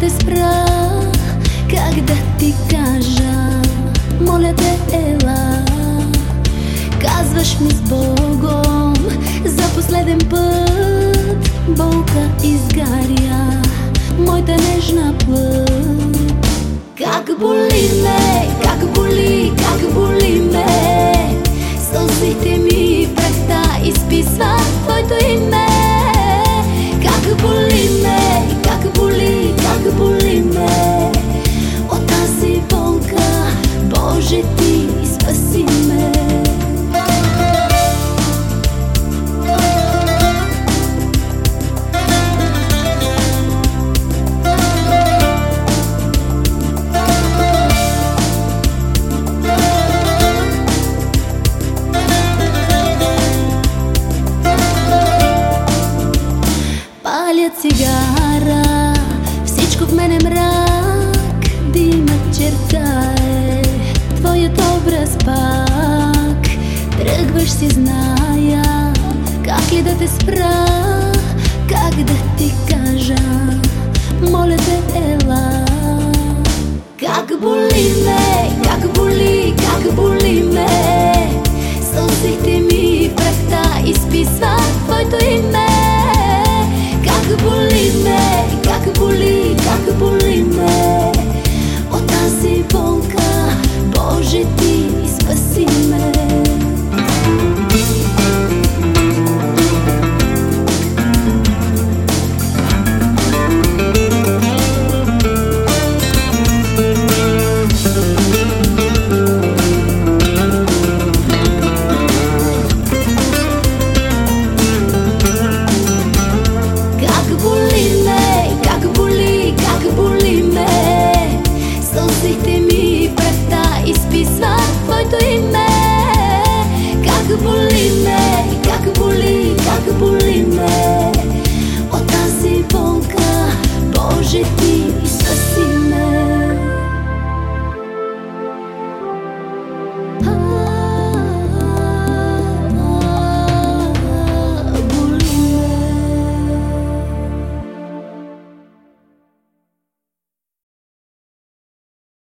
те спра, как да ти кажа, моля те ела. Казваш ми с Богом за последен път, болка изгаря моята нежна плът. Как боли ме, как боли, как боли ме, сълзите ми в прахта изписва твоето име. Всичко в мен е мрак, димът чертае твоят образ пак. Тръгваш си, зная, как ли да те спра, как да ти кажа, очите ми пръста изписва твоето име. Как боли ме,